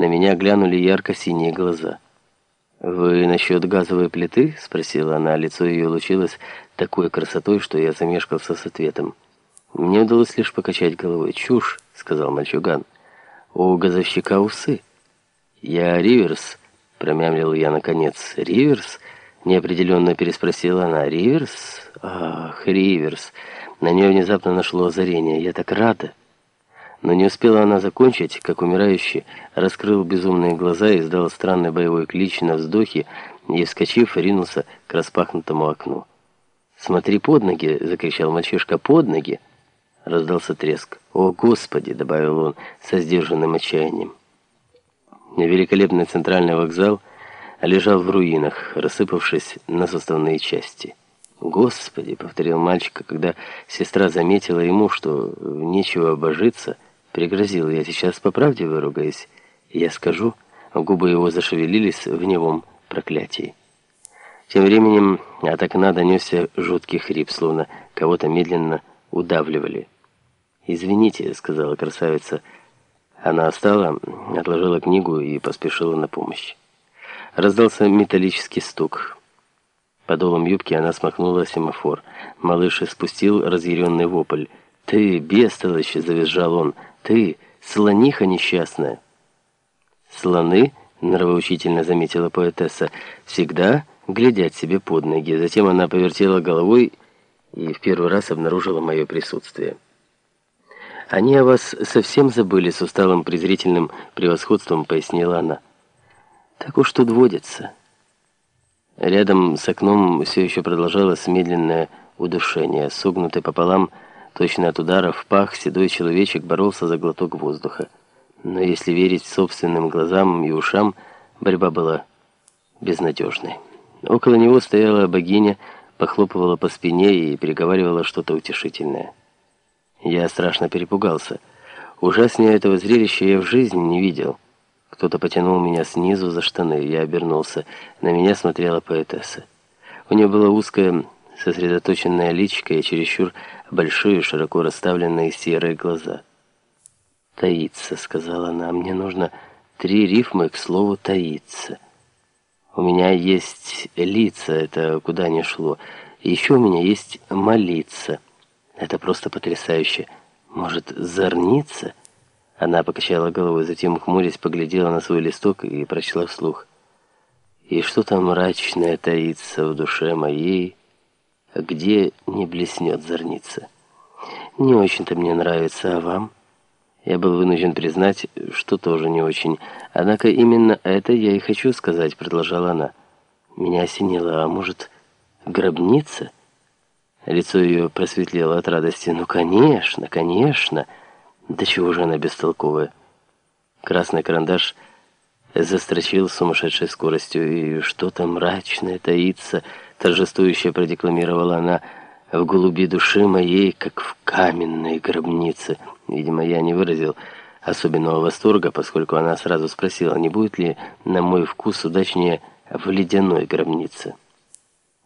На меня глянули ярко-синие глаза. «Вы насчет газовой плиты?» — спросила она. Лицо ее лучилось такой красотой, что я замешкался с ответом. Мне удалось лишь покачать головой. «Чушь!» — сказал мальчуган. «У газовщика усы». «Я Риверс», — промямлил я наконец. «Риверс?» — неопределенно переспросила она. «Риверс? Ах, Риверс!» На нее внезапно нашло озарение. «Я так рада!» Но не успела она закончить, как умирающий раскрыл безумные глаза и издал странный боевой клич на вздохе и, вскочив, ринулся к распахнутому окну. «Смотри под ноги!» — закричал мальчишка. «Под ноги!» Раздался треск. «О, Господи!» — добавил он со сдержанным отчаянием. Великолепный центральный вокзал лежал в руинах, рассыпавшись на составные части. «Господи!» — повторил мальчик, когда сестра заметила ему, что нечего обожиться, пригрозил. «Я сейчас по правде выругаюсь. Я скажу». Губы его зашевелились в невом проклятии. Тем временем от окна донесся жуткий хрип, словно кого-то медленно удавливали. «Извините», — сказала красавица. Она встала, отложила книгу и поспешила на помощь. Раздался металлический стук. Подолом юбки она смахнула семафор. Малыш испустил разъяренный вопль. «Ты, бестолочь!» — завизжал он. «Ты, слониха несчастная!» «Слоны?» — нравоучительно заметила поэтесса. «Всегда глядят себе под ноги». Затем она повертела головой и в первый раз обнаружила мое присутствие. «Они о вас совсем забыли», — с усталым презрительным превосходством пояснила она. «Так уж тут водится». Рядом с окном все еще продолжалось медленное удушение. Согнутый пополам, точно от удара в пах, седой человечек боролся за глоток воздуха. Но если верить собственным глазам и ушам, борьба была безнадежной. Около него стояла богиня, похлопывала по спине и переговаривала что-то утешительное. Я страшно перепугался. Ужаснее этого зрелища я в жизни не видел. Кто-то потянул меня снизу за штаны, я обернулся. На меня смотрела поэтесса. У нее было узкое, сосредоточенное личико и чересчур большие, широко расставленные серые глаза. «Таится», — сказала она, — «мне нужно три рифмы к слову «таится». У меня есть лица, это куда ни шло. Еще у меня есть молиться. Это просто потрясающе. Может, зорниться? Она покачала головой, затем, хмурясь, поглядела на свой листок и прочла вслух. И что-то мрачное таится в душе моей, где не блеснет зорница. Не очень-то мне нравится, а вам? Я был вынужден признать, что тоже не очень. Однако именно это я и хочу сказать, продолжала она. Меня осенило, а может, гробница? Лицо ее просветлело от радости. Ну, конечно, конечно. Да чего же она бестолковая? Красный карандаш застрочил с сумасшедшей скоростью. И что-то мрачное таится, торжествующе продекламировала она, в голуби души моей, как в каменной гробнице. Видимо, я не выразил особенного восторга, поскольку она сразу спросила, не будет ли, на мой вкус, удачнее в ледяной гробнице.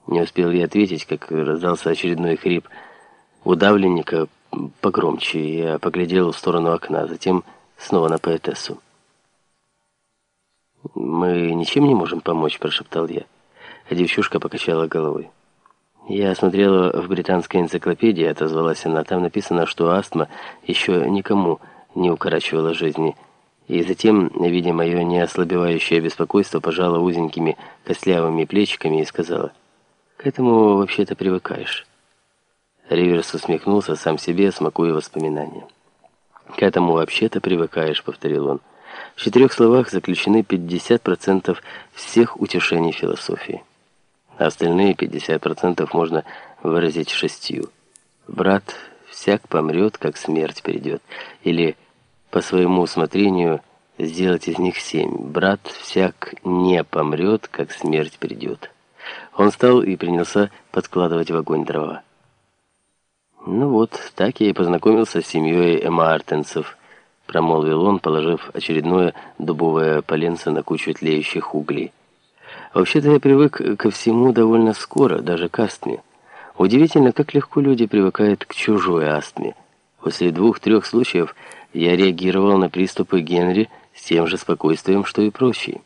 Не успел я ответить, как раздался очередной хрип удавленника погромче. Я поглядел в сторону окна, затем снова на поэтессу. «Мы ничем не можем помочь», – прошептал я. Девчушка покачала головой. «Я смотрела в британской энциклопедии», — отозвалась она. «Там написано, что астма еще никому не укорачивала жизни». И затем, видя мое неослабевающее беспокойство, пожала узенькими костлявыми плечиками и сказала, «К этому вообще-то привыкаешь». Риверс усмехнулся сам себе, смакуя воспоминания. «К этому вообще-то привыкаешь», — повторил он. В четырех словах заключены 50% всех утешений философии. Остальные 50% можно выразить шестью. Брат всяк помрет, как смерть придет. Или по своему усмотрению сделать из них семь. Брат всяк не помрет, как смерть придет. Он встал и принялся подкладывать в огонь дрова. «Ну вот, так я и познакомился с семьей Мартенсов», промолвил он, положив очередное дубовое поленце на кучу тлеющих углей. Вообще-то я привык ко всему довольно скоро, даже к астме. Удивительно, как легко люди привыкают к чужой астме. После двух-трех случаев я реагировал на приступы Генри с тем же спокойствием, что и прочие.